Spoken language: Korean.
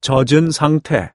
젖은 상태.